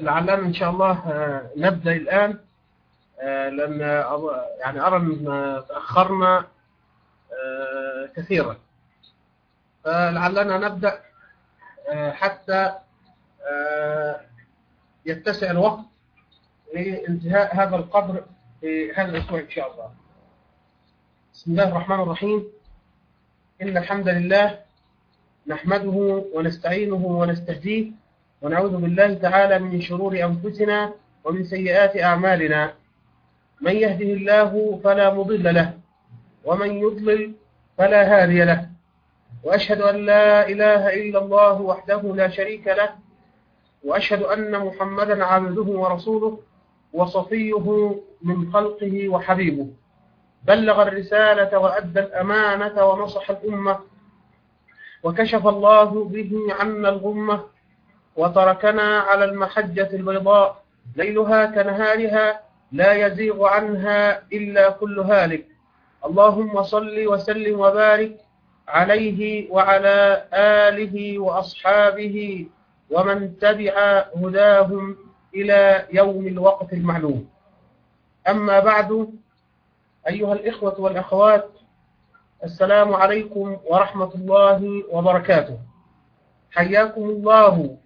لعلنا إن شاء الله آه، نبدأ الآن. آه، لأن يعني أرى أن تأخرنا آه، كثيرا. فلعلنا نبدأ حتى يتسع الوقت لانتهاء هذا القدر في هذا الأسبوع إن شاء الله. بسم الله الرحمن الرحيم. إن الحمد لله نحمده ونستعينه ونستهديه ونعوذ بالله تعالى من شرور أنفسنا ومن سيئات أعمالنا. من يهده الله فلا مضل له ومن يضلل فلا هادي له. وأشهد أن لا إله إلا الله وحده لا شريك له وأشهد أن محمدا عبده ورسوله وصفيه من خلقه وحبيبه. بلغ الرسالة وأدى الأمانة ونصح الأمة. وكشف الله به عنا الغمة. وتركنا على المحجة البيضاء ليلها كنهارها لا يزيغ عنها إلا كل هالك. اللهم صل وسلم وبارك عليه وعلى آله وأصحابه ومن تبع هداهم إلى يوم الوقت المعلوم. أما بعد أيها الإخوة والأخوات السلام عليكم ورحمة الله وبركاته. حياكم الله.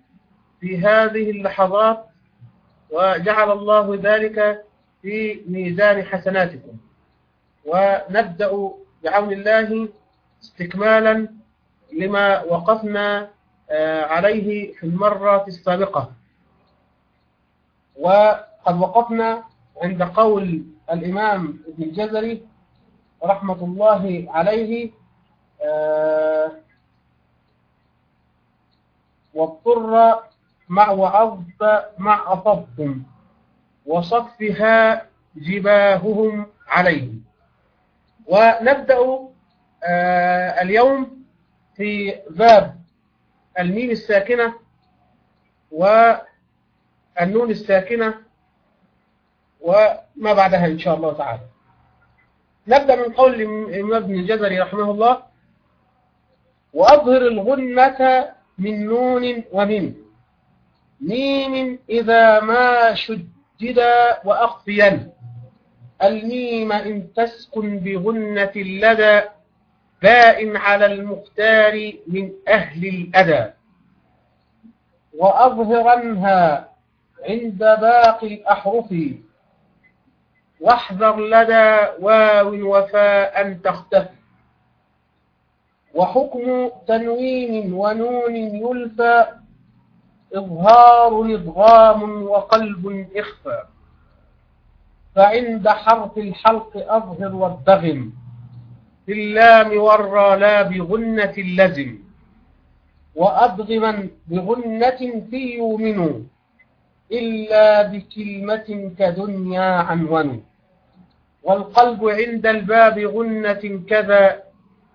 في هذه اللحظات وجعل الله ذلك في ميزان حسناتكم. ونبدأ بعون الله استكمالا لما وقفنا آه، عليه في المرة السابقة. وقد وقفنا عند قول الإمام ابن الجزري رحمة الله عليه آه، واضطر مع وعظ مع أصبتم وصفها جباههم عليه ونبدأ آه، اليوم في باب الميم الساكنة والنون الساكنة وما بعدها إن شاء الله تعالى. نبدأ من قول ابن الجزري رحمه الله وأظهر الغنة من نون ومن ميم إذا ما شدد وأخفيا. الميم إن تسكن بغنة اللدى باء على المختار من أهل الأدى وأظهرنها عند باقي الأحرف. واحذر لدى واو وفاء تختفي وحكم تنوين ونون يلفى إظهار إضغام وقلب إخفى. فعند حرف الحلق أظهر والدغم. في اللام والرا لا بغنة اللزم وأدغما بغنة في يؤمن. إلا بكلمة كدنيا عنون. والقلب عند الباب غنة كذا.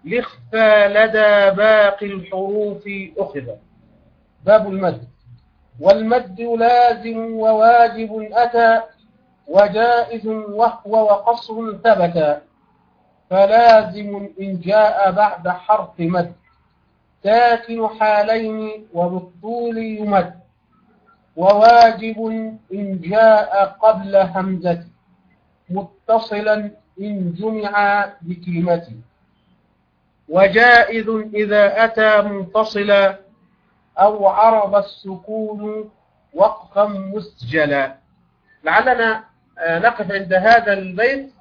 لإخفى لدى باقي الحروف أخذ. باب المد والمد لازم وواجب أتى وجائز وهو وقصر ثبتا فلازم إن جاء بعد حرف مد ساكن حالين وبالطول يمد وواجب إن جاء قبل همزة متصلا إن جمع بكلمة وجائز إذا أتى منفصلا أو عرض السكون وقفا مسجلا. لعلنا آه، نقف عند هذا البيت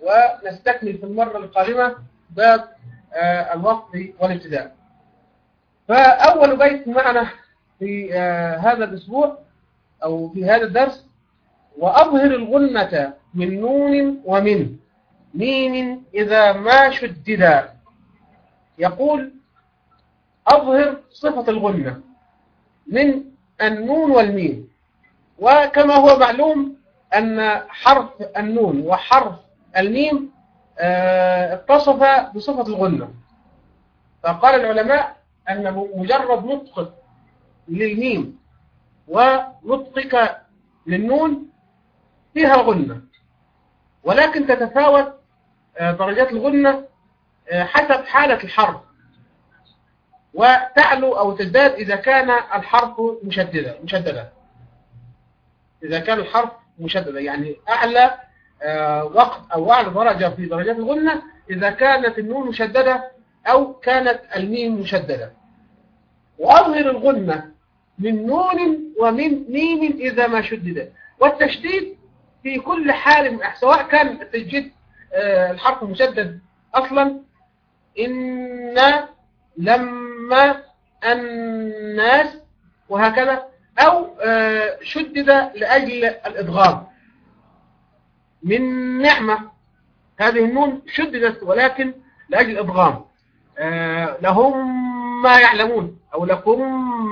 ونستكمل في المرة القادمة باب آه، الوقف والابتداء. فأول بيت معنا في آه، هذا الأسبوع أو في هذا الدرس وأظهر الغنة من نون ومن ميم إذا ما شددا. يقول أظهر صفة الغنة من النون والميم. وكما هو معلوم أن حرف النون وحرف الميم آه، اتصف بصفة الغنة. فقال العلماء أن مجرد نطق للميم ونطقك للنون فيها غنة. ولكن تتفاوت آه، درجات الغنة آه، حسب حالة الحرف. وتعلو أو تزداد إذا كان الحرف مشددا مشددا. إذا كان الحرف مشددا يعني أعلى آه، وقت أو أعلى درجة في درجات الغنة إذا كانت النون مشددة أو كانت الميم مشددة. وأظهر الغنة من نون ومن ميم إذا ما شدد والتشديد في كل حال سواء كان التجديد آه، الحرف مشدد أصلا إن لما الناس وهكذا أو آه، شدد لأجل الإضغام من نعمة هذه النون شددت ولكن لأجل الإضغام آه، لهم ما يعلمون أو لكم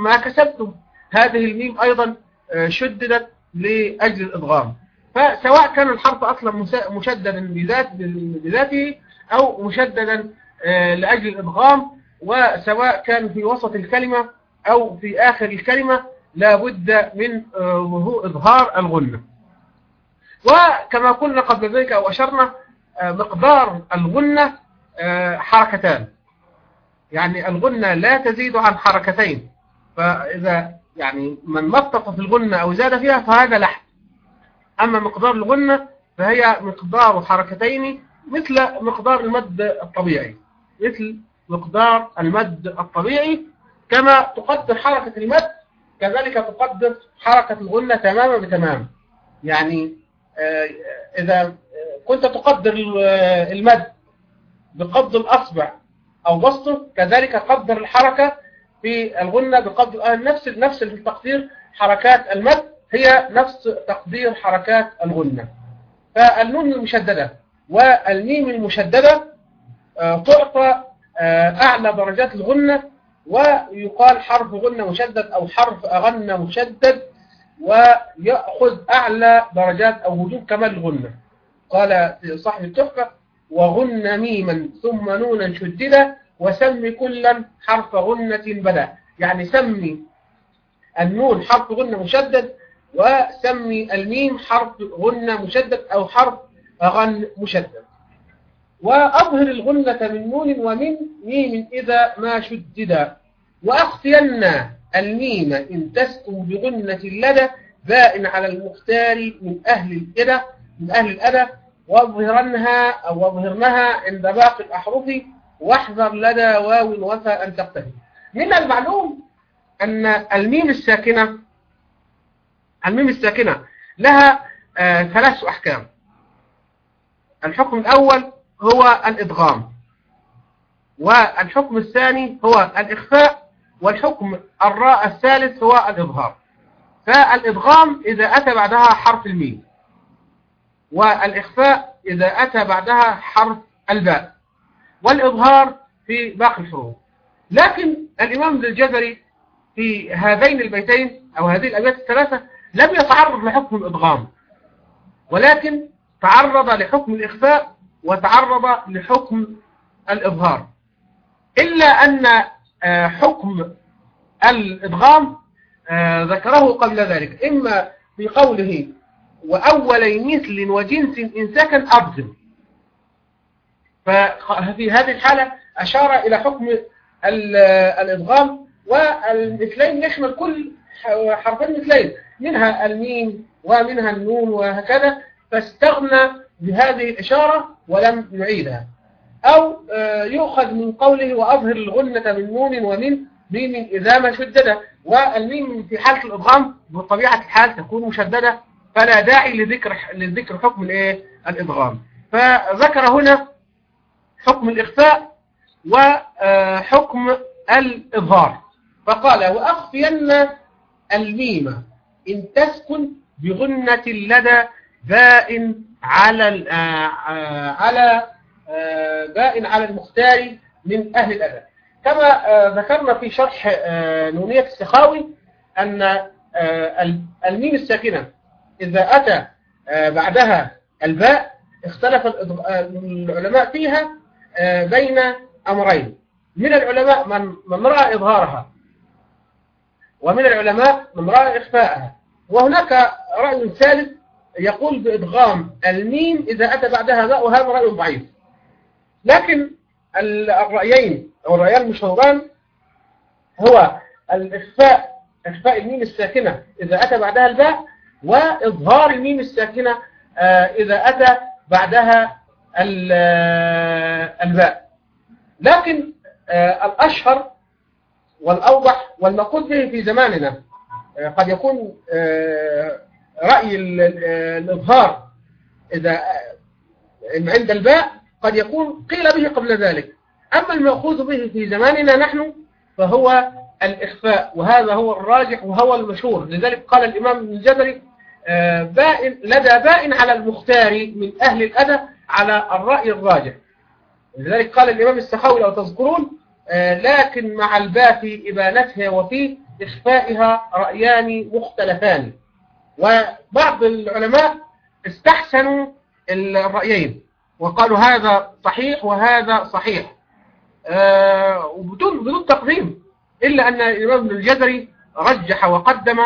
ما كسبتم. هذه الميم أيضا آه، شددت لأجل الإضغام فسواء كان الحرف أصلا مشددا بذات بذاته أو مشددا لأجل الإضغام وسواء كان في وسط الكلمة أو في آخر الكلمة لا بد من آه، إظهار الغنة. وكما قلنا قبل ذلك أو أشرنا آه، مقدار الغنة آه، حركتان. يعني الغنة لا تزيد عن حركتين. فإذا يعني من مطق في الغنة أو زاد فيها فهذا لحن أما مقدار الغنة فهي مقدار حركتين مثل مقدار المد الطبيعي مثل مقدار المد الطبيعي كما تقدر حركة المد كذلك تقدر حركة الغنة تماما بتمام. يعني آه، إذا كنت تقدر المد بقبض الأصبع أو بسطه كذلك قدر الحركة في الغنة آه، نفس نفس التقدير حركات المد هي نفس تقدير حركات الغنة. فالنون المشددة والميم المشددة آه، تعطى أعلى درجات الغنة ويقال حرف غنة مشدد أو حرف أغنى مشدد ويأخذ أعلى درجات أو وجوب كمال الغنة. قال صاحب التحفة وغن ميما ثم نونا شددا وسمي كلا حرف غنة بدا. يعني سمي النون حرف غنة مشدد وسمي الميم حرف غنة مشدد أو حرف أغن مشدد. وأظهر الغنة من نون ومن ميم إذا ما شددا. وأخفين الميم إن تسكن بغنة اللدى بائن على المختار من أهل الإدى من أهل الأدى وأظهرنها أو واظهرنها عند باقي الأحرف. واحذر لدى واو وفى أن تقتدي من المعلوم أن الميم الساكنة الميم الساكنة لها آه ثلاث أحكام. الحكم الأول هو الإدغام. والحكم الثاني هو الإخفاء والحكم الراء الثالث هو الإظهار. فالإدغام إذا أتى بعدها حرف الميم والإخفاء إذا أتى بعدها حرف الباء والإظهار في باقي الحروف. لكن الإمام الجزري في هذين البيتين أو هذه الأبيات الثلاثة لم يتعرض لحكم الإدغام ولكن تعرض لحكم الإخفاء وتعرض لحكم الإظهار. إلا أن آه، حكم الإدغام آه، ذكره قبل ذلك. إما في قوله وأول مثل وجنس إن سكن أبغم ففي هذه الحالة أشار إلى حكم الإدغام والمثلين يشمل كل حرفين مثلين منها الميم ومنها النون وهكذا. فاستغنى بهذه الإشارة ولم يعيدها. أو آه، يؤخذ من قوله وأظهر الغنة من نون ومن ميم إذا ما شدد. والميم في حالة الإضغام بطبيعة الحال تكون مشددة فلا داعي لذكر لذكر حكم الإيه؟ الإضغام. فذكر هنا حكم الإخفاء وحكم الإظهار. فقال وأخفين الميم إن تسكن بغنة لدى باء على آه، آه، على آه، بائن على المختار من أهل الأدب كما آه، ذكرنا في شرح آه، نونية السخاوي أن الميم الساكنة إذا أتى بعدها الباء اختلف العلماء فيها بين أمرين. من العلماء من من رأى إظهارها ومن العلماء من رأى إخفاءها. وهناك رأي ثالث يقول بإدغام الميم إذا أتى بعدها باء وهذا رأي ضعيف. لكن الرأيين أو الرأيان المشهوران هو الإخفاء إخفاء الميم الساكنة إذا أتى بعدها الباء وإظهار الميم الساكنة آه، إذا أتى بعدها آه، الباء. لكن آه، الأشهر والأوضح والمقود به في زماننا قد يكون رأي ال- ال- الإظهار إذا عند الباء قد يكون قيل به قبل ذلك. أما المأخوذ به في زماننا نحن فهو الإخفاء وهذا هو الراجح وهو المشهور. لذلك قال الإمام ابن الجزري آه، بائن لدى بائن على المختار من أهل الأدب على الرأي الراجح. لذلك قال الإمام السخاوي لو تذكرون آه، لكن مع الباء في إبانتها وفي إخفائها رأيان مختلفان. وبعض العلماء استحسنوا الرأيين وقالوا هذا صحيح وهذا صحيح. آه، وبدون بدون تقديم إلا أن الإمام الجزري رجح وقدم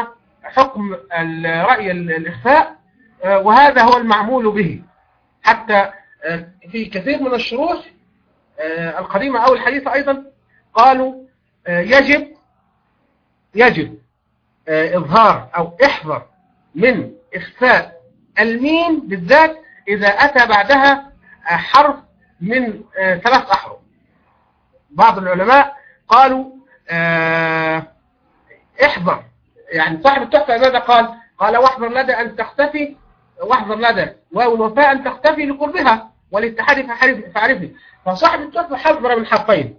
حكم الرأي الإخفاء آه، وهذا هو المعمول به. حتى آه، في كثير من الشروح القديمة أو الحديثة أيضا قالوا يجب يجب إظهار أو احذر من إخفاء الميم بالذات إذا أتى بعدها حرف من آه، ثلاث أحرف. بعض العلماء قالوا آه، احذر. يعني صاحب التحفة ماذا قال قال واحذر لدى أن تختفي واحذر لدى. واو الوفاء أن تختفي لقربها والاتحاد فعرفه فصاحب التحفة حذر من حرفين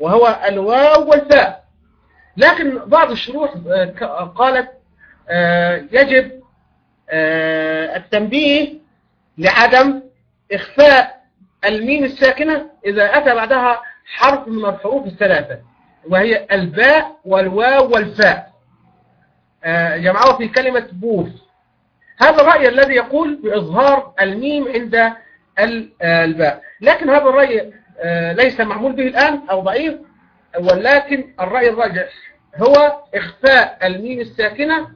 وهو الواو والفاء. لكن بعض الشروح آه، قالت يجب آه، التنبيه لعدم إخفاء الميم الساكنة إذا أتى بعدها حرف من الحروف الثلاثة وهي الباء والواو والفاء. آه، جمعوه في كلمة بوف هذا الرأي الذي يقول بإظهار الميم عند ال- آه، الباء. لكن هذا الرأي آه، ليس معمول به الآن أو ضعيف ولكن الرأي الراجح هو إخفاء الميم الساكنة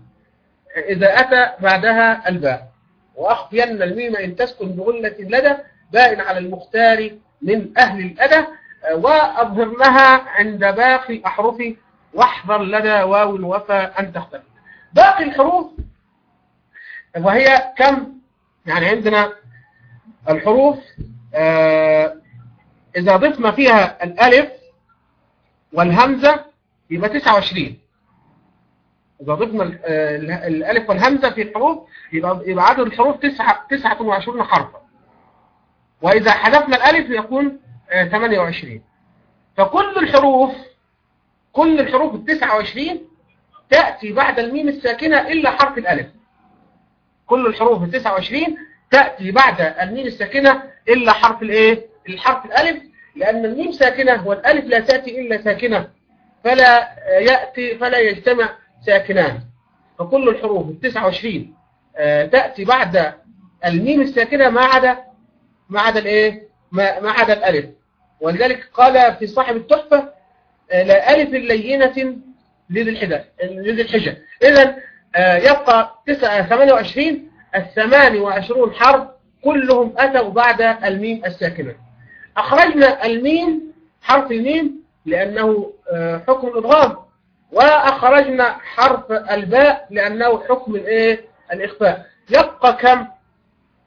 إذا أتى بعدها الباء. وأخفين الميم إن تسكن بغلة لدى باء على المختار من أهل الأدى وأظهرنها عند باقي أحرف واحذر لدى واو الوفا أن تختلف. باقي الحروف وهي كم؟ يعني عندنا الحروف آه، إذا ضفنا فيها الألف والهمزة يبقى 29 إذا ضفنا ال- آه، ال- الألف والهمزة في الحروف يبقى يبقى عدد الحروف تسعة 29 حرفا. وإذا حذفنا الألف يكون آه، 28 فكل الحروف كل الحروف ال 29 تأتي بعد الميم الساكنة إلا حرف الألف. كل الحروف ال 29 تأتي بعد الميم الساكنة إلا حرف الإيه؟ الحرف الألف. لأن الميم ساكنة والألف لا تأتي إلا ساكنة. فلا يأتي فلا يجتمع ساكنان فكل الحروف ال 29 آه، تأتي بعد الميم الساكنة ما عدا ما عدا الإيه؟ ما عدا الألف. ولذلك قال في صاحب التحفة آه، لا ألف لينة لذي الحجة لذي الحجة. إذا يبقى 9 28 الثمان وعشرون حرف كلهم أتوا بعد الميم الساكنة. أخرجنا الميم حرف الميم لأنه آه، حكم الإضغام وأخرجنا حرف الباء لأنه حكم الإيه؟ الإخفاء. يبقى كم؟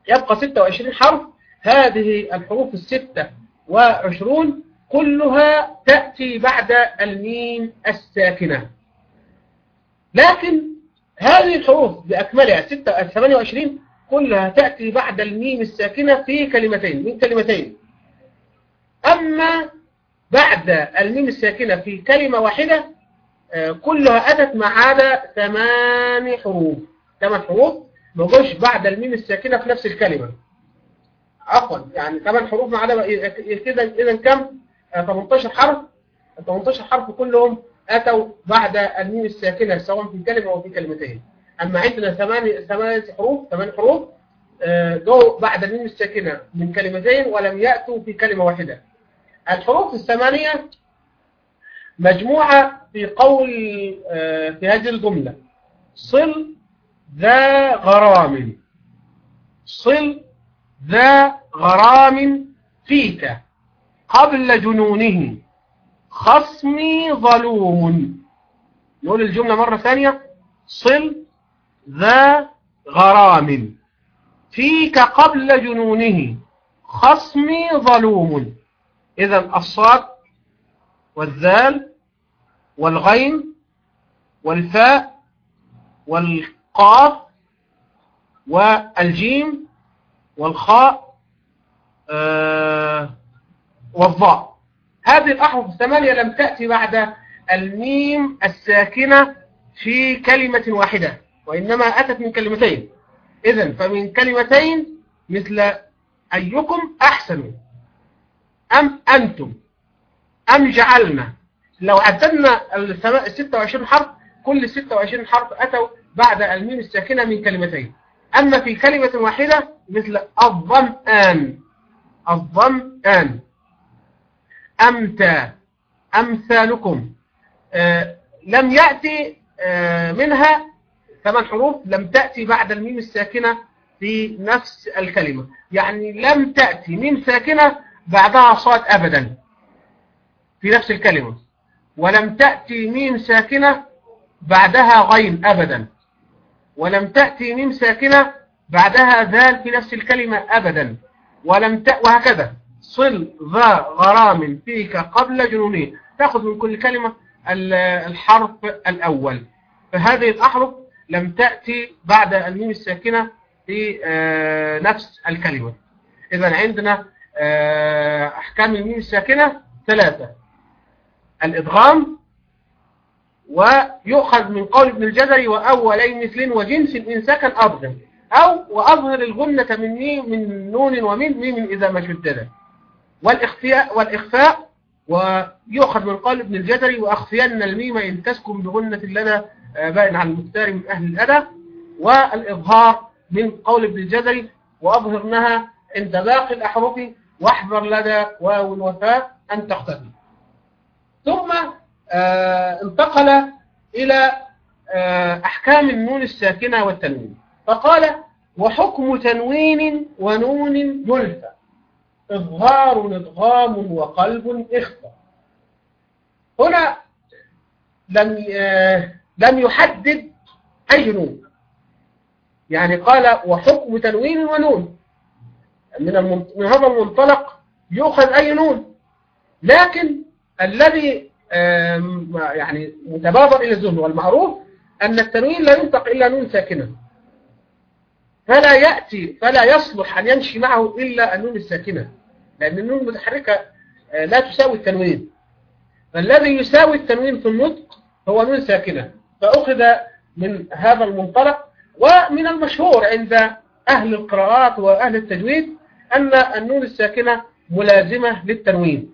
يبقى 26 حرف. هذه الحروف الستة وعشرون كلها تأتي بعد الميم الساكنة. لكن هذه الحروف بأكملها 6 28 كلها تأتي بعد الميم الساكنة في كلمتين من كلمتين. أما بعد الميم الساكنة في كلمة واحدة كلها أتت ما عدا ثمان حروف. ثمان حروف ما جوش بعد الميم الساكنة في نفس الكلمة. عفوا يعني ثمان حروف ما عدا كده إذا كم؟ آه، 18 حرف. ال 18 حرف كلهم أتوا بعد الميم الساكنة سواء في كلمة أو في كلمتين. أما عندنا ثمان ثمان حروف ثمان حروف آه، جو بعد الميم الساكنة من كلمتين ولم يأتوا في كلمة واحدة. الحروف الثمانية مجموعة في قول آه، في هذه الجملة. صل ذا غرام. صل ذا غرام فيك قبل جنونه. خصمي ظلوم. نقول الجملة مرة ثانية. صل ذا غرام. فيك قبل جنونه. خصمي ظلوم. إذا الصاد والذال والغين والفاء والقاف والجيم والخاء آه والضاء. هذه الأحرف الثمانية لم تأتي بعد الميم الساكنة في كلمة واحدة وإنما أتت من كلمتين. إذن فمن كلمتين مثل أيكم أحسن. أم أنتم؟ أم جعلنا؟ لو عددنا ال 26 حرف كل 26 حرف أتوا بعد الميم الساكنة من كلمتين. أما في كلمة واحدة مثل الظمآن الظمآن أمتى؟ أمثالكم. آه لم يأتي آه منها ثمان حروف لم تأتي بعد الميم الساكنة في نفس الكلمة. يعني لم تأتي ميم ساكنة بعدها صاد أبدا في نفس الكلمة. ولم تأتي ميم ساكنة بعدها غين أبدا. ولم تأتي ميم ساكنة بعدها ذال في نفس الكلمة أبدا. ولم ت... وهكذا. صل ذا غرام فيك قبل جنونه تأخذ من كل كلمة الحرف الأول. فهذه الأحرف لم تأتي بعد الميم الساكنة في نفس الكلمة. إذا عندنا أحكام الميم الساكنة ثلاثة. الإدغام ويؤخذ من قول ابن الجزري وأولي مثل وجنس إن سكن أضغم أو وأظهر الغنة من ميم من نون ومن ميم إذا ما شدد. والإخفاء والإخفاء ويؤخذ من قول ابن الجزري وأخفين الميم إن تسكن بغنة لدى بائن عن المختار من أهل الأدى والإظهار من قول ابن الجزري وأظهرنها عند باقي الأحرف واحذر لدى واو الوفاء أن تختفي ثم آه انتقل إلى آه أحكام النون الساكنة والتنوين. فقال وحكم تنوين ونون يلفى إظهار إدغام وقلب إخفى. هنا لم آه لم يحدد أي نون. يعني قال وحكم تنوين ونون. من من هذا المنطلق يؤخذ أي نون. لكن الذي يعني متبادر إلى الذهن والمعروف أن التنوين لا ينطق إلا نون ساكنة. فلا يأتي فلا يصلح أن يمشي معه إلا النون الساكنة. لأن النون المتحركة لا تساوي التنوين. فالذي يساوي التنوين في النطق هو نون ساكنة. فأخذ من هذا المنطلق ومن المشهور عند أهل القراءات وأهل التجويد أن النون الساكنة ملازمة للتنوين.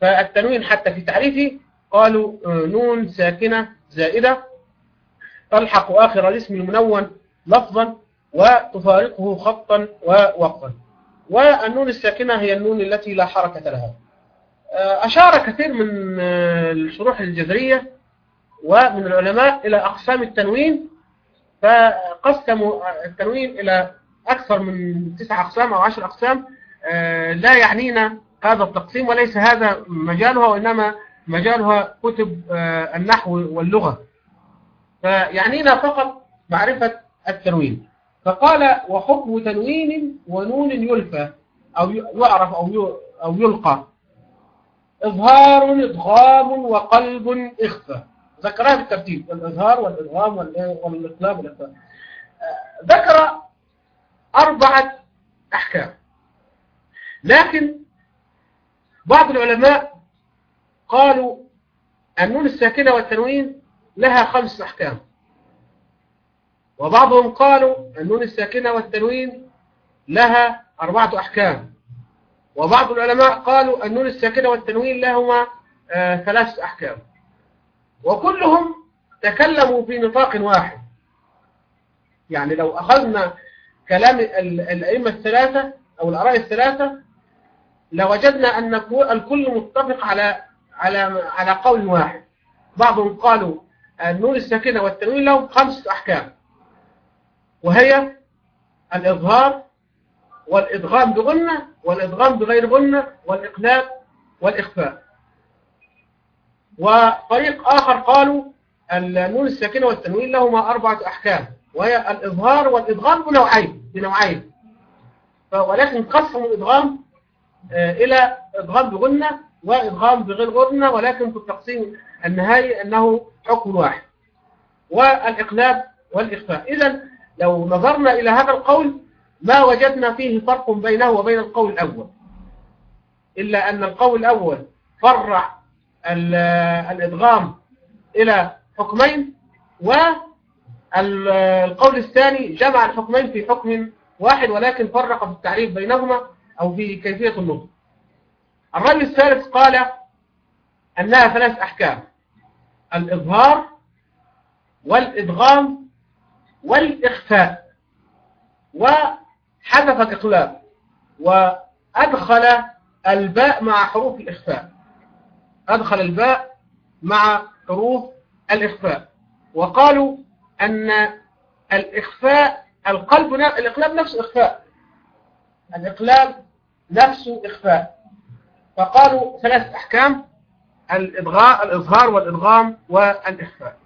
فالتنوين حتى في تعريفه قالوا نون ساكنة زائدة تلحق آخر الاسم المنون لفظا وتفارقه خطا ووقفا. والنون الساكنة هي النون التي لا حركة لها. أشار كثير من الشروح الجذرية ومن العلماء إلى أقسام التنوين فقسموا التنوين إلى أكثر من تسع أقسام أو عشر أقسام لا يعنينا هذا التقسيم وليس هذا مجالها وإنما مجالها كتب النحو واللغة. فيعنينا فقط معرفة التنوين. فقال وحكم تنوين ونون يلفى أو يعرف أو أو يلقى. إظهار إدغام وقلب إخفى. ذكرها بالترتيب الإظهار والإدغام والإقلاب والإخفاء ذكر أربعة أحكام. لكن بعض العلماء قالوا النون الساكنة والتنوين لها خمس أحكام. وبعضهم قالوا النون الساكنة والتنوين لها أربعة أحكام. وبعض العلماء قالوا النون الساكنة والتنوين لهما آه ثلاث أحكام. وكلهم تكلموا في نطاق واحد. يعني لو أخذنا كلام الأئمة الثلاثة أو الآراء الثلاثة لوجدنا أن الكل متفق على على على قول واحد. بعضهم قالوا النون الساكنة والتنوين لهم خمسة أحكام. وهي الإظهار والإدغام بغنة والإدغام بغير غنة والإقلاب والإخفاء. وطريق آخر قالوا النون الساكنة والتنوين لهما أربعة أحكام. وهي الإظهار والإدغام بنوعين بنوعين. ولكن قسم الإدغام إلى إدغام بغنة وإدغام بغير غنة ولكن في التقسيم النهائي أنه حكم واحد والإقلاب والإخفاء. إذا لو نظرنا إلى هذا القول ما وجدنا فيه فرق بينه وبين القول الأول. إلا أن القول الأول فرع الإدغام إلى حكمين والقول الثاني جمع الحكمين في حكم واحد ولكن فرق في التعريف بينهما. أو في كيفية النطق. الرأي الثالث قال أنها ثلاث أحكام. الإظهار والإدغام والإخفاء. وحذف الإقلاب وأدخل الباء مع حروف الإخفاء. أدخل الباء مع حروف الإخفاء. وقالوا أن الإخفاء القلب الإقلاب نفسه إخفاء الإقلاب نفسه إخفاء فقالوا ثلاث أحكام الإضغاء الإظهار والإدغام والإخفاء.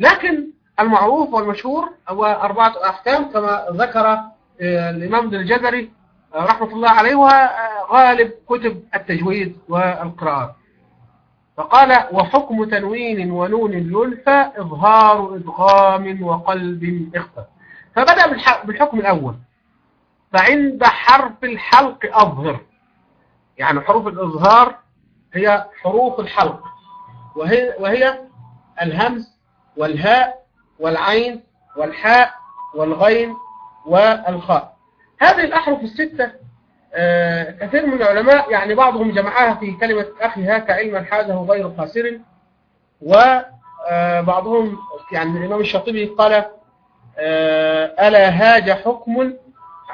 لكن المعروف والمشهور هو أربعة أحكام كما ذكر الإمام ابن الجزري رحمة الله عليه وغالب كتب التجويد والقراءات فقال وحكم تنوين ونون يلفى إظهار إدغام وقلب إخفاء. فبدأ بالحكم الأول. فعند حرف الحلق أظهر. يعني حروف الإظهار هي حروف الحلق. وهي, وهي الهمز والهاء والعين والحاء والغين والخاء. هذه الأحرف الستة آه كثير من العلماء يعني بعضهم جمعها في كلمة أخي هاك علما حازه غير خاسر وبعضهم يعني الإمام الشاطبي قال آه ألا هاج حكم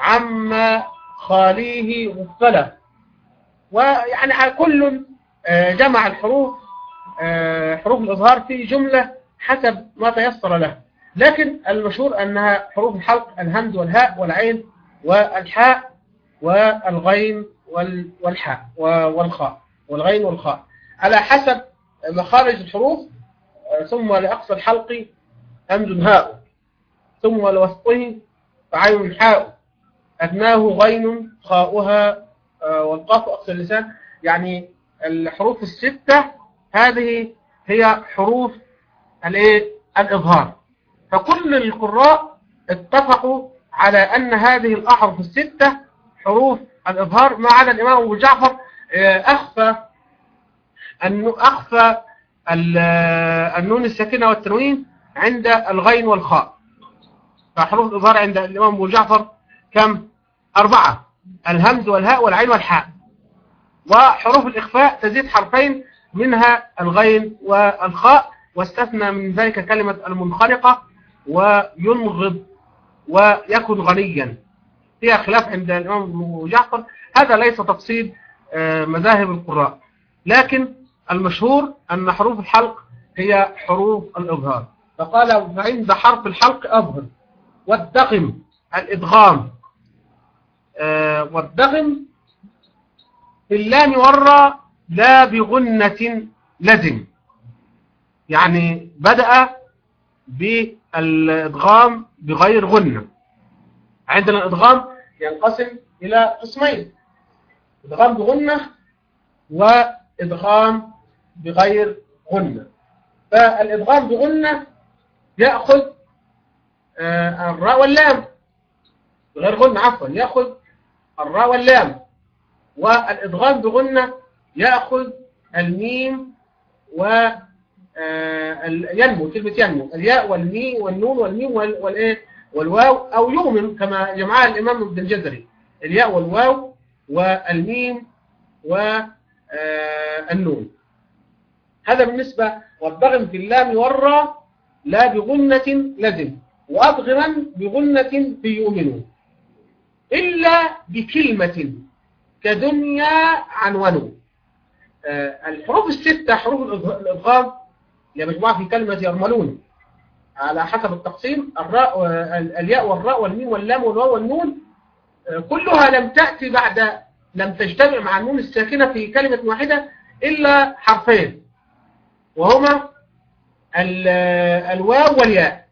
عما خاليه غفلة ويعني كل جمع الحروف حروف الإظهار في جملة حسب ما تيسر له. لكن المشهور أنها حروف الحلق الهمز والهاء والعين والحاء والغين والحاء والخاء والغين والخاء. على حسب مخارج الحروف ثم لأقصى الحلق همز هاء ثم لوسطه فعين حاء. أدناه غين خاؤها والقاف أقصى اللسان. يعني الحروف الستة هذه هي حروف الإيه؟ الإظهار. فكل القراء اتفقوا على أن هذه الأحرف الستة حروف الإظهار ما عدا الإمام أبو جعفر أخفى أنه أخفى النون الساكنة والتنوين عند الغين والخاء. فحروف الإظهار عند الإمام أبو جعفر كم؟ أربعة. الهمز والهاء والعين والحاء. وحروف الإخفاء تزيد حرفين منها الغين والخاء واستثنى من ذلك كلمة المنخلقة وينغض ويكن غنيا. فيها خلاف عند الإمام أبو جعفر. هذا ليس تفصيل مذاهب القراء. لكن المشهور أن حروف الحلق هي حروف الإظهار. فقال فعند حرف الحلق أظهر والدغم الإدغام. والدغم في اللام والراء لا بغنة لزم يعني بدأ بالإدغام بغير غنة. عندنا الإدغام ينقسم إلى قسمين إدغام بغنة وإدغام بغير غنة. فالإدغام بغنة يأخذ الراء واللام. بغير غنة عفوا يأخذ الراء واللام. والإدغام بغنة يأخذ الميم و ينمو كلمة ينمو. الياء والمي والنون والميم والإيه؟ والواو أو يؤمن كما جمعها الإمام ابن الجزري. الياء والواو والميم والنون هذا بالنسبة والضغم في اللام والراء لا بغنة لزم وأضغما بغنة في يؤمنون إلا بكلمة كدنيا عنونه الحروف الستة حروف الإضغام اللي مجموعة في كلمة يرملون. على حسب التقسيم الراء الياء والراء والميم واللام والواو والنون كلها لم تأتي بعد لم تجتمع مع النون الساكنة في كلمة واحدة إلا حرفين وهما الواو والياء.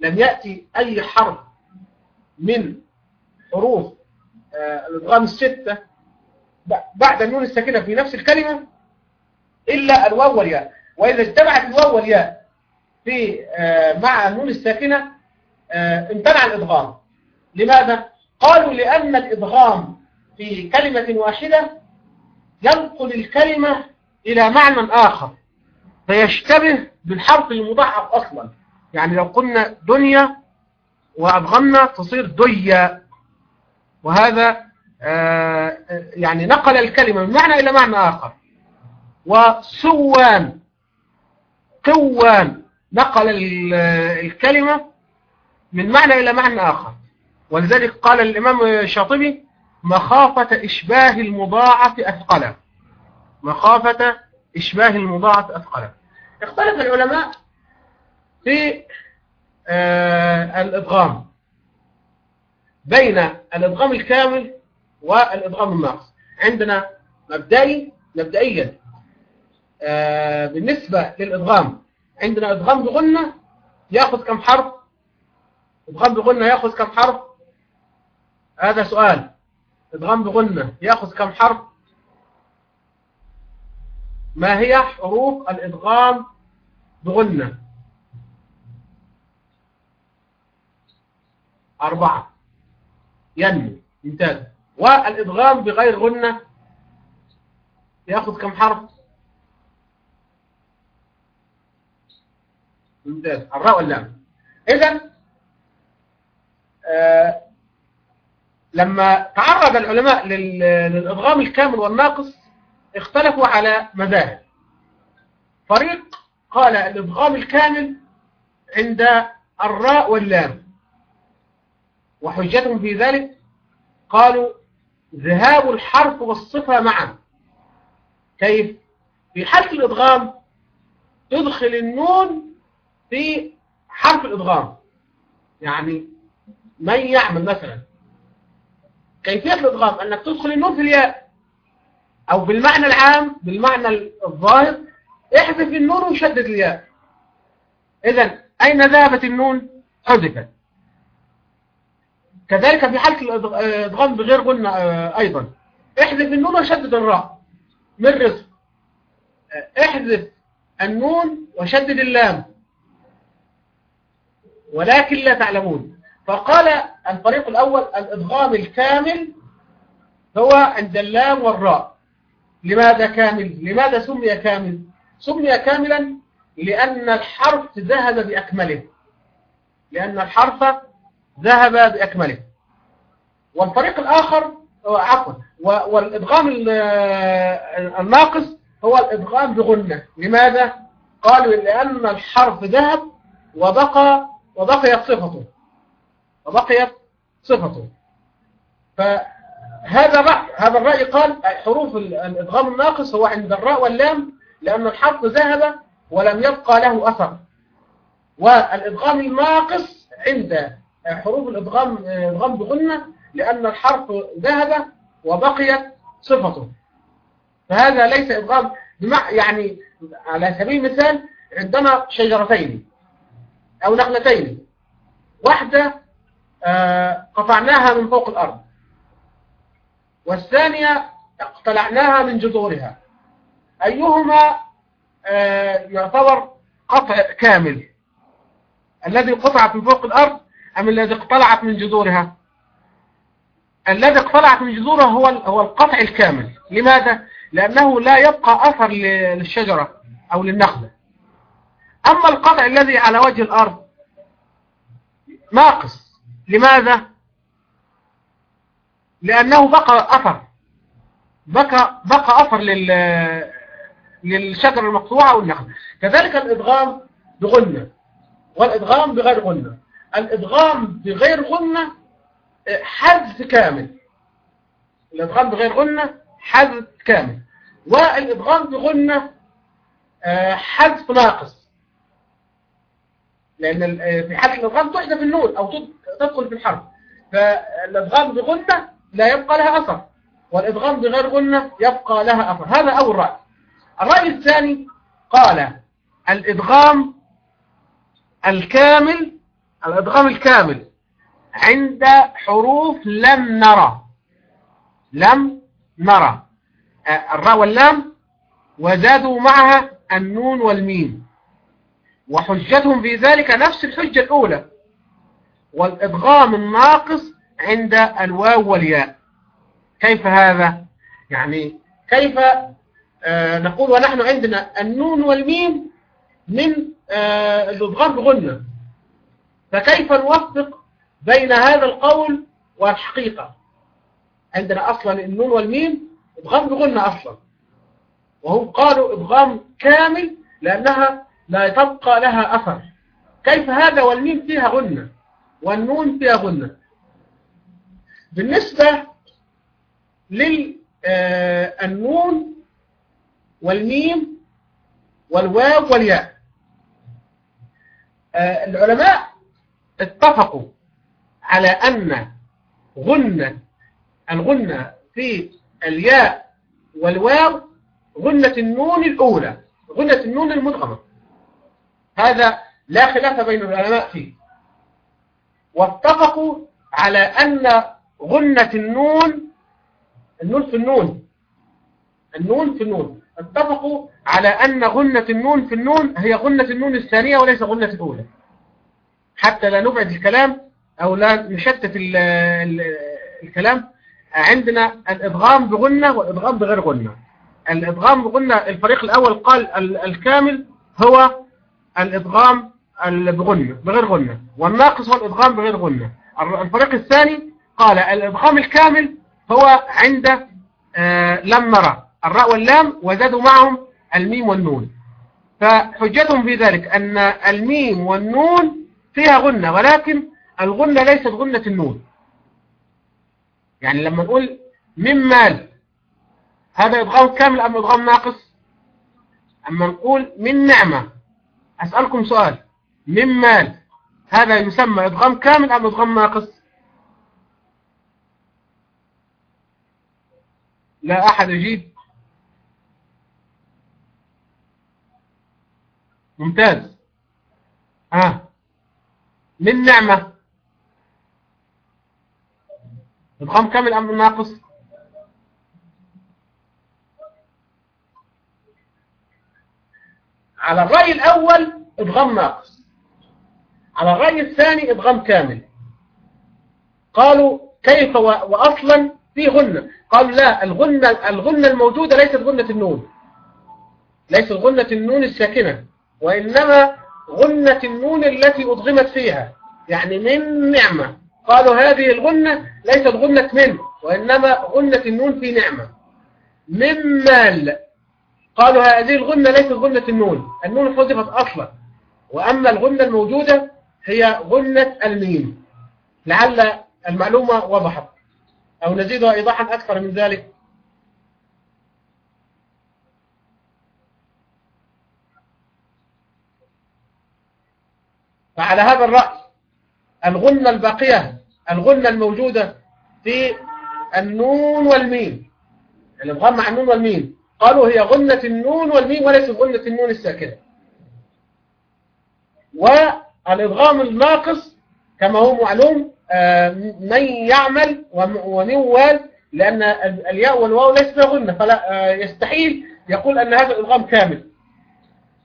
لم يأتي أي حرف من حروف آه، الإدغام الستة بعد النون الساكنة في نفس الكلمة إلا الواو والياء. وإذا اجتمعت الواو والياء في آه، مع النون الساكنة آه، امتنع الإدغام. لماذا؟ قالوا لأن الإدغام في كلمة واحدة ينقل الكلمة إلى معنى آخر فيشتبه بالحرف المضاعف أصلا. يعني لو قلنا دنيا وأدغمنا تصير ديا وهذا آه، يعني نقل الكلمة من معنى إلى معنى آخر. وسوان قوان نقل ال- الكلمة من معنى إلى معنى آخر. ولذلك قال الإمام الشاطبي مخافة إشباه المضاعف أثقلا. مخافة إشباه المضاعف أثقلا. اختلف العلماء في آه الإدغام بين الإدغام الكامل والإدغام الناقص. عندنا مبدئي مبدئيا آه بالنسبة للإدغام عندنا إدغام بغنة يأخذ كم حرف؟ إدغام بغنة يأخذ كم حرف؟ هذا سؤال. إدغام بغنة يأخذ كم حرف؟ ما هي حروف الإدغام بغنة؟ أربعة. ينمو. ممتاز. والإدغام بغير غنة يأخذ كم حرف؟ ممتاز. الراء واللام. إذا آه لما تعرض العلماء لل- للإدغام الكامل والناقص اختلفوا على مذاهب. فريق قال الإدغام الكامل عند الراء واللام. وحجتهم في ذلك قالوا ذهاب الحرف والصفة معا. كيف؟ في حالة الإدغام تدخل النون في حرف الإدغام يعني من يعمل مثلا. كيفية الإدغام أنك تدخل النون في الياء. أو بالمعنى العام بالمعنى الظاهر احذف النون وشدد الياء. إذا أين ذهبت النون؟ حذفت. كذلك في حالة الإدغام بغير قلنا أيضا. احذف النون وشدد الراء. من رزق؟ احذف النون وشدد اللام. ولكن لا تعلمون. فقال الفريق الأول الإدغام الكامل هو عند اللام والراء. لماذا كامل؟ لماذا سمي كامل؟ سمي كاملا لأن الحرف ذهب بأكمله. لأن الحرف ذهب بأكمله. والفريق الآخر عفوا والإدغام الناقص هو الإدغام بغنة. لماذا؟ قالوا لأن الحرف ذهب وبقى وبقيت صفته. وبقيت صفته. فهذا رأي هذا الرأي قال حروف الإدغام الناقص هو عند الراء واللام لأن الحرف ذهب ولم يبقى له أثر. والإدغام الناقص عند حروف الإدغام إدغام بغنة لأن الحرف ذهب وبقيت صفته فهذا ليس إدغام يعني على سبيل المثال عندنا شجرتين أو نخلتين. واحدة آه قطعناها من فوق الأرض والثانية اقتلعناها من جذورها. أيهما آه يعتبر قطع كامل؟ الذي قطعت من فوق الأرض أم الذي اقتلعت من جذورها؟ الذي اقتلعت من جذورها هو هو القطع الكامل. لماذا؟ لأنه لا يبقى أثر للشجرة أو للنخلة أما القطع الذي على وجه الأرض ناقص. لماذا؟ لأنه بقى أثر. بقى, بقى أثر لل للشجرة المقطوعة والنخل كذلك الإدغام بغنة. والإدغام بغير غنة. الإدغام بغير غنة حذف كامل. الإدغام بغير غنة حذف كامل. والإدغام بغنة حذف ناقص. لأن في حالة الإدغام تحذف النون أو تدخل في الحرف. فالإدغام بغنة لا يبقى لها أثر والإدغام بغير غنة يبقى لها أثر. هذا أول رأي. الرأي الثاني قال الإدغام الكامل الإدغام الكامل عند حروف لم نرى. لم نرى. الراء واللام وزادوا معها النون والميم. وحجتهم في ذلك نفس الحجة الأولى. والإدغام الناقص عند الواو والياء. كيف هذا؟ يعني كيف آه نقول ونحن عندنا النون والميم من آه الإدغام بغنة. فكيف نوفق بين هذا القول والحقيقة؟ عندنا أصلا النون والميم إدغام بغنة أصلا. وهم قالوا إدغام كامل لأنها لا تبقى لها أثر. كيف هذا والميم فيها غنة؟ والنون فيها غنة. بالنسبة للنون والميم والواو والياء العلماء اتفقوا على أن غنة الغنة في الياء والواو غنة النون الأولى غنة النون المدغمة هذا لا خلاف بين العلماء فيه. واتفقوا على أن غنة النون النون في النون النون في النون. اتفقوا على أن غنة النون في النون هي غنة النون الثانية وليس غنة الأولى. حتى لا نبعد الكلام أو لا نشتت ال ال الكلام عندنا الإدغام بغنة والإدغام بغير غنة. الإدغام بغنة الفريق الأول قال الكامل هو الإدغام بغنة بغير غنة. والناقص هو الإدغام بغير غنة. الفريق الثاني قال الإدغام الكامل هو عند آه لم نرى. الراء واللام وزادوا معهم الميم والنون. فحجتهم في ذلك أن الميم والنون فيها غنة ولكن الغنة ليست غنة النون. يعني لما نقول من مال هذا إدغام كامل أم إدغام ناقص؟ أما نقول من نعمة أسألكم سؤال من مال هذا يسمى إدغام كامل أم إدغام ناقص؟ لا أحد يجيب. ممتاز. آه. من نعمة؟ إدغام كامل أم ناقص؟ على الرأي الأول إدغام ناقص. على الرأي الثاني إدغام كامل. قالوا كيف وأصلا في غنة. قالوا لا الغنة, الغنة الموجودة ليست غنة النون. ليست غنة النون الساكنة وإنما غنة النون التي أدغمت فيها. يعني من نعمة. قالوا هذه الغنة ليست غنة من وإنما غنة النون في نعمة. من مال. قالوا هذه الغنة ليست غنة النون. النون حذفت أصلا. وأما الغنة الموجودة هي غنة الميم. لعل المعلومة وضحت. أو نزيدها إيضاحا أكثر من ذلك. فعلى هذا الرأي الغنة الباقية الغنة الموجودة في النون والميم. الإدغام مع النون والميم. قالوا هي غنة النون والميم وليست غنة النون الساكنة. والإدغام الناقص كما هو معلوم من يعمل ومن وال لأن الياء والواو ليس فيها غنة. فلا يستحيل يقول أن هذا الإدغام كامل.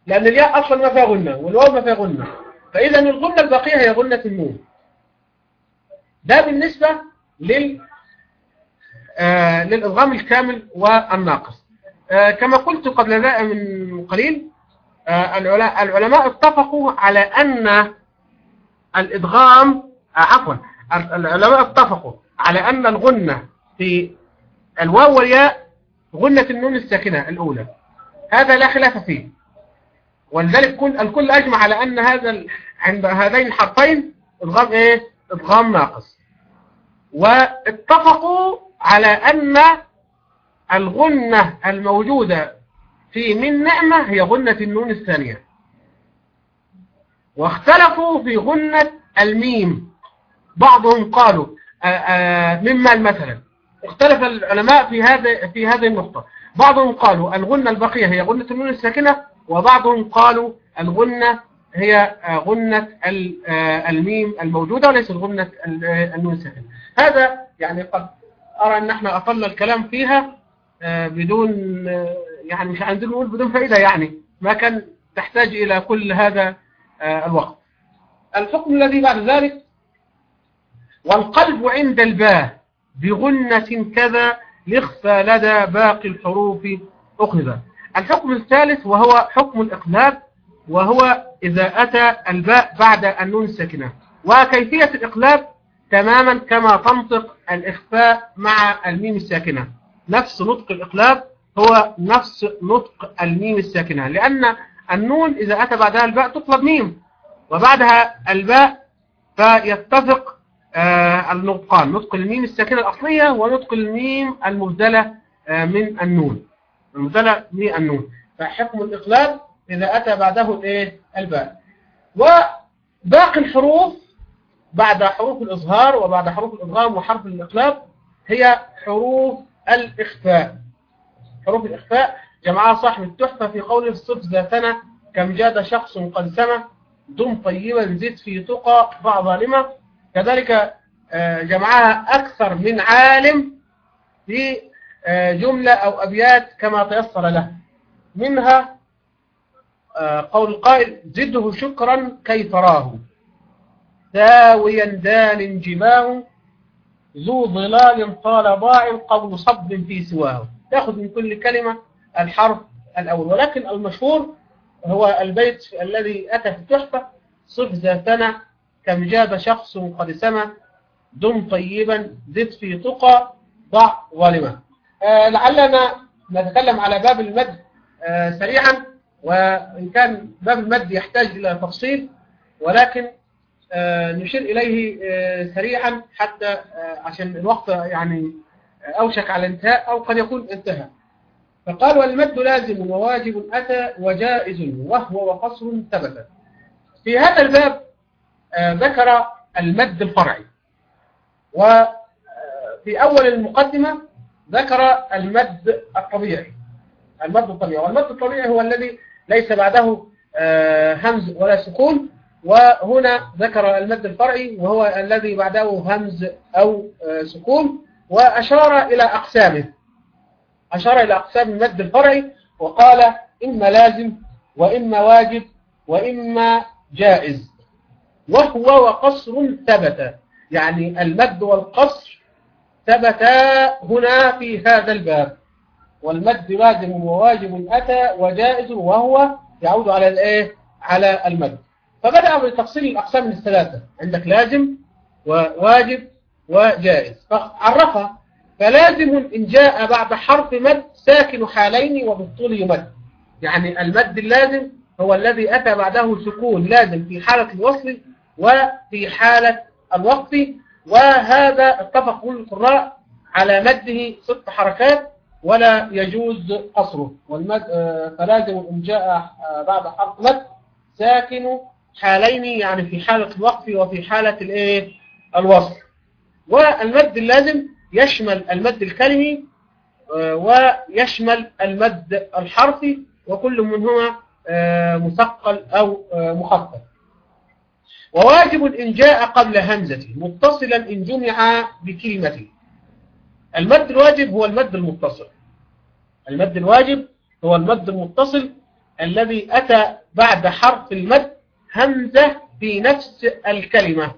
لأن الياء أصلا ما فيها غنة والواو ما فيها غنة. فإذا الغنة الباقية هي غنة النون ده بالنسبة لل آه للإدغام الكامل والناقص. آه كما قلت قبل ذلك من قليل آه العلماء اتفقوا على أن الإدغام عفوا العلماء اتفقوا على أن الغنة في الواو والياء غنة النون الساكنة الأولى. هذا لا خلاف فيه. ولذلك كل الكل أجمع على أن هذا عند هذين الحرفين إدغام إيه؟ إدغام ناقص. واتفقوا على أن الغنة الموجودة في من نعمة هي غنة النون الثانية. واختلفوا في غنة الميم. بعضهم قالوا مما مثلا. اختلف العلماء في هذا في هذه النقطة. بعضهم قالوا الغنة البقية هي غنة النون الساكنة. وبعضهم قالوا الغنة هي غنة الميم الموجودة وليست غنة النون الساكنة هذا يعني قد أرى أن إحنا أطلنا الكلام فيها بدون يعني مش عندنا نقول بدون فائدة يعني. ما كان تحتاج إلى كل هذا الوقت. الحكم الذي بعد ذلك والقلب عند الباء بغنة كذا لخفى لدى باقي الحروف أخذ الحكم الثالث وهو حكم الإقلاب وهو إذا أتى الباء بعد النون الساكنة وكيفية الإقلاب تماما كما تنطق الإخفاء مع الميم الساكنة. نفس نطق الإقلاب هو نفس نطق الميم الساكنة لأن النون إذا أتى بعدها الباء تقلب ميم وبعدها الباء فيتفق آه النطقان نطق الميم الساكنة الأصلية ونطق الميم المبدلة آه من النون. من النون. فحكم الإقلاب إذا أتى بعده الإيه الباء. وباقي الحروف بعد حروف الإظهار وبعد حروف الإضغام وحرف الإقلاب هي حروف الإخفاء. حروف الإخفاء. جمعها صاحب التحفة في قول الصف ذاتنا كم جاد شخص قد سمى دم طيبا زد في تقى ضع ظالمة كذلك جمعها أكثر من عالم في جملة أو أبيات كما تيسر له. منها قول القائل زده شكرا كي تراه. داويا دال جباه ذو ظلال طال ضاع قول صب في سواه. يأخذ من كل كلمة الحرف الأول. ولكن المشهور هو البيت الذي أتى في التحفة صف ذاتنا كم جاب شخص قد سمى دم طيبا زد في تقى ضع ظالما آه لعلنا نتكلم على باب المد آه سريعا وإن كان باب المد يحتاج إلى تفصيل ولكن آه نشير إليه سريعا حتى عشان الوقت يعني أوشك على الانتهاء أو قد يكون انتهى. فقال والمد لازم وواجب أتى وجائز وهو وقصر ثبت. في هذا الباب ذكر المد الفرعي. وفي أول المقدمة ذكر المد الطبيعي. المد الطبيعي. والمد الطبيعي هو الذي ليس بعده همز ولا سكون وهنا ذكر المد الفرعي وهو الذي بعده همز أو سكون وأشار إلى أقسامه أشار إلى أقسام المد الفرعي وقال إما لازم وإما واجب وإما جائز. وهو وقصر ثبت. يعني المد والقصر ثبتا هنا في هذا الباب. والمد لازم وواجب أتى وجائز وهو يعود على الإيه؟ على المد. فبدأ بتفصيل الأقسام الثلاثة. عندك لازم وواجب وجائز. فعرفها فلازم إن جاء بعد حرف مد ساكن حالين وبالطول يمد. يعني المد اللازم هو الذي أتى بعده سكون لازم في حالة الوصل وفي حالة الوقف وهذا اتفق كل القراء على مده ست حركات ولا يجوز قصره. والمد فلازم إن جاء بعد حرف مد ساكن حالين يعني في حالة الوقف وفي حالة الإيه؟ الوصل والمد اللازم يشمل المد الكلمي ويشمل المد الحرفي وكل منهما مثقل أو مخفف. وواجب إن جاء قبل همزة متصلا إن جمع بكلمة المد الواجب هو المد المتصل. المد الواجب هو المد المتصل الذي أتى بعد حرف المد همزة في نفس الكلمة.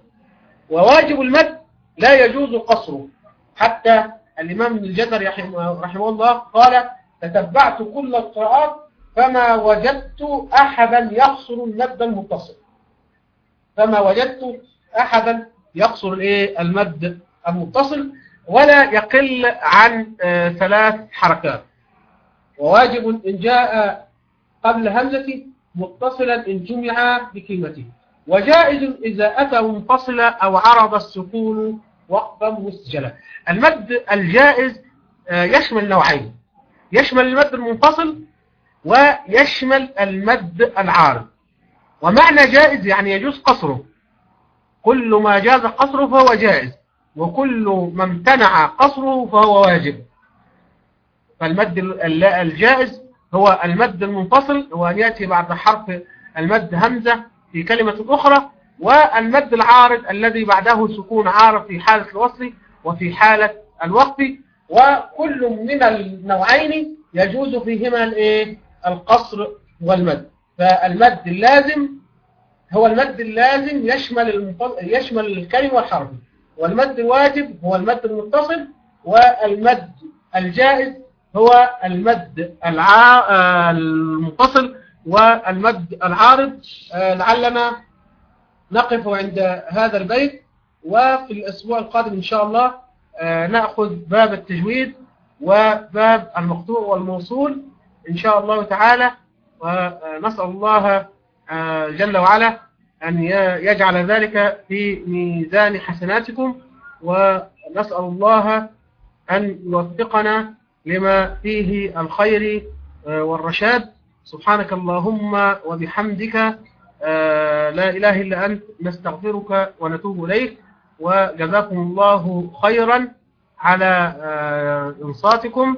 وواجب المد لا يجوز قصره. حتى الإمام ابن الجزري رحمه الله قال تتبعت كل القراءات فما وجدت أحدا يقصر المد المتصل. فما وجدت أحدا يقصر الإيه؟ المد المتصل ولا يقل عن ثلاث حركات. وواجب إن جاء قبل همزة متصلا إن جمع بكلمته. وجائز إذا أتى منفصلا أو عرض السكون وقفا مسجلا. المد الجائز يشمل نوعين. يشمل المد المنفصل ويشمل المد العارض. ومعنى جائز يعني يجوز قصره. كل ما جاز قصره فهو جائز وكل ما امتنع قصره فهو واجب. فالمد الجائز هو المد المنفصل وأن يأتي بعد حرف المد همزة في كلمة أخرى والمد العارض الذي بعده سكون عارض في حالة الوصل وفي حالة الوقف. وكل من النوعين يجوز فيهما القصر والمد. فالمد اللازم هو المد اللازم يشمل. يشمل الكلمة والحرف والمد الواجب هو المد المتصل والمد الجائز هو المد الع... المتصل والمد العارض لعلنا نقف عند هذا البيت وفي الأسبوع القادم إن شاء الله نأخذ باب التجويد وباب المقطوع والموصول إن شاء الله تعالى ونسأل الله جل وعلا أن يجعل ذلك في ميزان حسناتكم ونسأل الله أن يوفقنا لما فيه الخير والرشاد. سبحانك اللهم وبحمدك لا إله إلا أنت نستغفرك ونتوب إليك وجزاكم الله خيرا على إنصاتكم.